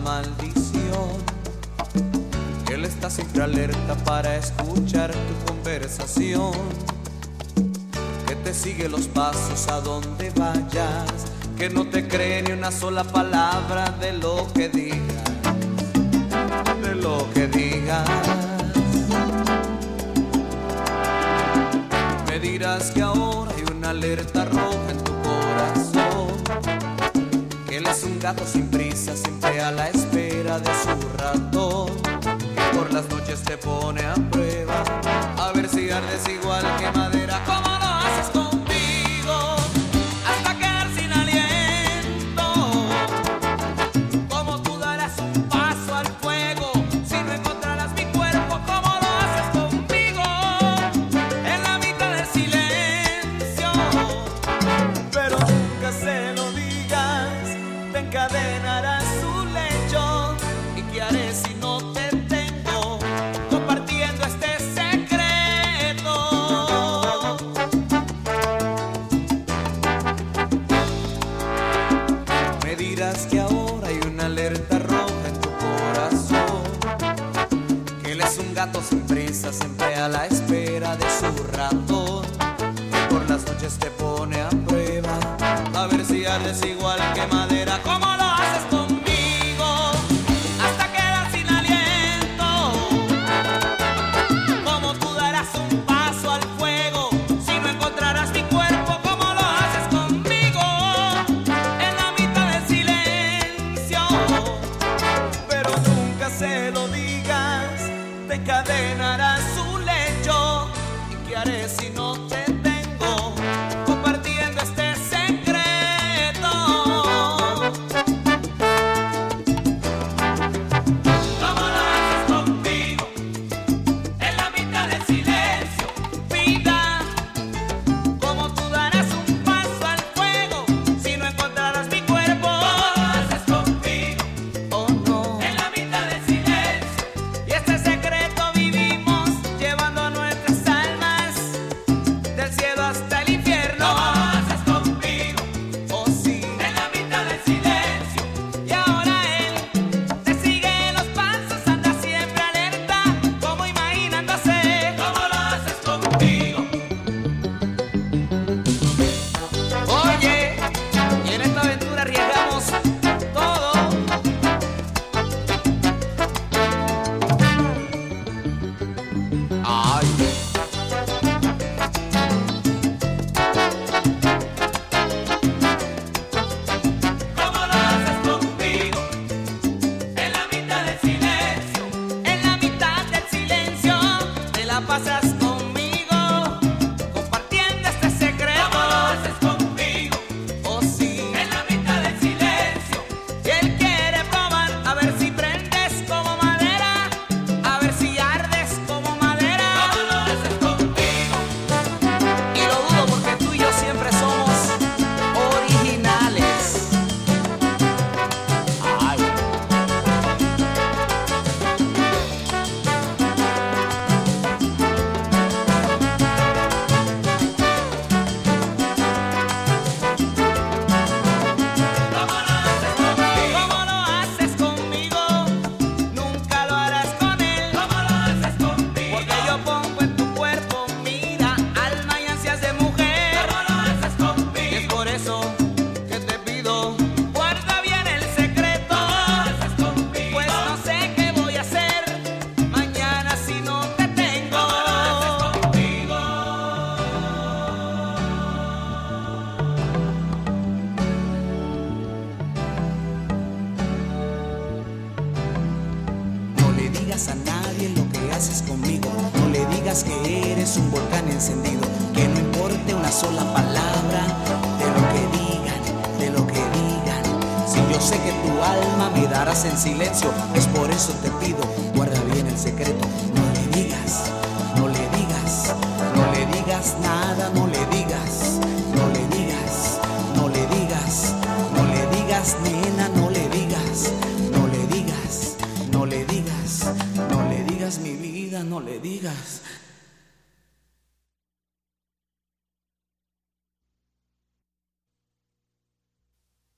maldición. Él está siempre alerta para escuchar tu conversación. Que te sigue los pasos a donde vayas. Que no te cree ni una sola palabra de lo que digas. De lo que digas. Me dirás que ahora hay una alerta roja es un gato sin prisa, siempre a la espera de su ratón. Que por las noches te pone a prueba, a ver si ardes igual que madera. Que ahora hay una alerta roja en tu corazón. Que él es un gato sin prisa, siempre a la espera de su ratón. Que por las noches te pone a prueba, a ver si ardes igual que madera. ¿Cómo te encadenarás su lecho. ¿Y qué haré si no te la pasas No le digas que eres un volcán encendido. Que no importe una sola palabra de lo que digan, de lo que digan. Si yo sé que tu alma me darás en silencio, es por eso te pido, guarda bien el secreto. No le digas, no le digas, no le digas nada, no le digas,